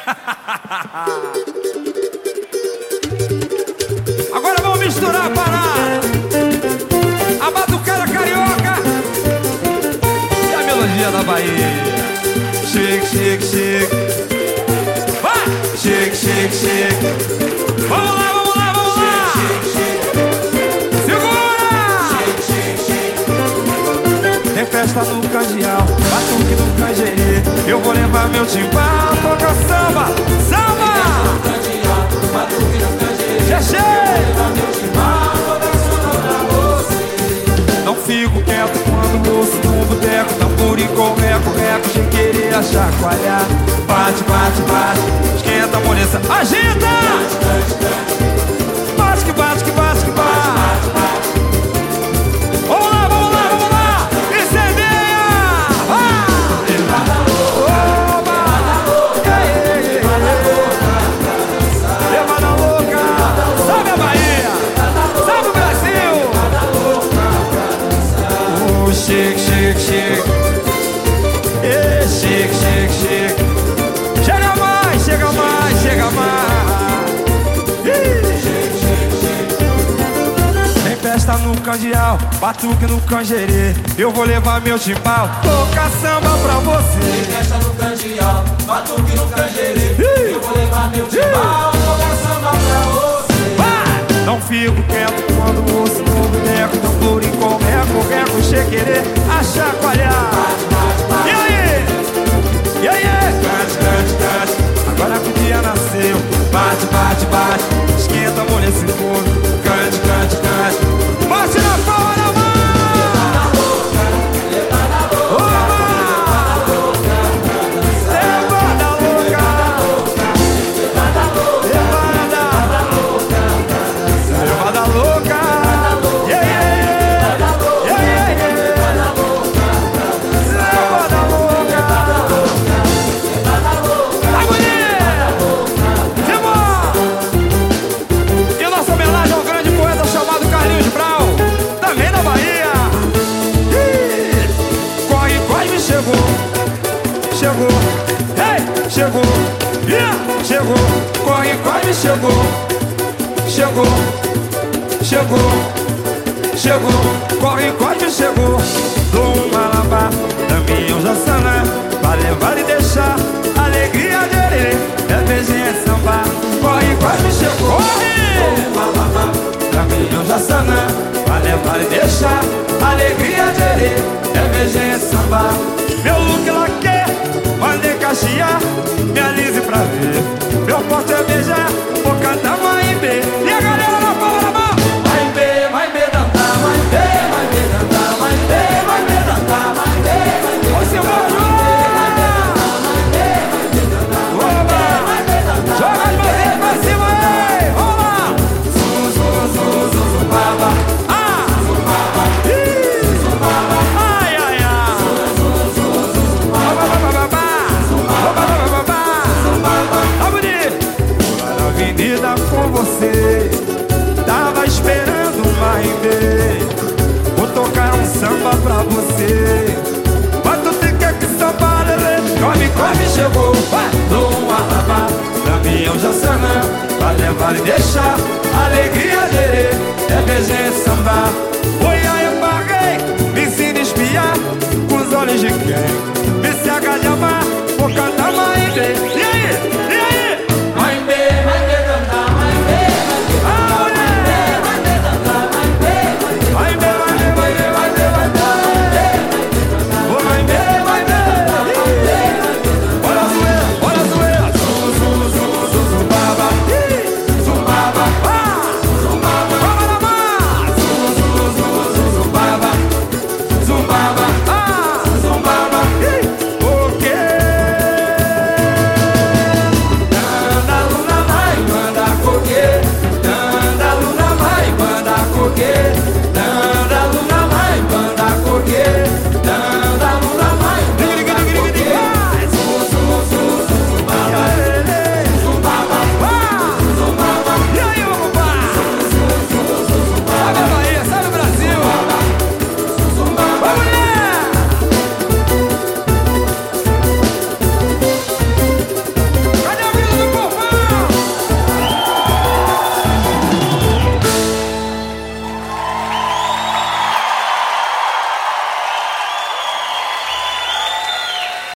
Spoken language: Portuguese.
Agora vamos misturar a parada. A batucada carioca e a melodia da Bahia. Chique, chique, chique. Vai! Chique, chique, chique. Vamos lá, vamos lá, vamos lá. Segura! Tem festa no canjial, batuque no canjerê. Eu vou levar meu timbal, fico quieto quando ouço no boteco Tambor e correco, reco, sem querer chacoalhar Bate, bate, bate, esquenta a moleza, agita! Chique, chique, chique. Eh, chique, chique, chique. Chega mais, chega mais, chega mais. Tem festa no candial, batuque no canjerê. Eu vou levar meu timbal, tocar samba pra você. Festa no canjial, batuque no canjerê chequerê A chacoalhar E aí? E aí? Cante, cante, cante Agora que o dia nasceu. Bate, bate, bate. Esquenta a mulher esse fogo. Cante, cante, cante chegou chegou, ei, chegou, yeah, chegou, corre, corre, chegou, chegou, chegou, chegou, corre, corre, chegou, dou um malabar, caminhão já sana, pra levar e deixar, alegria dele, Pra levar e deixar Alegria dele É BG samba. Aí, embarguei. Me ensina a espiar Com os olhos de quem? Me cega de amar Vou cantar RB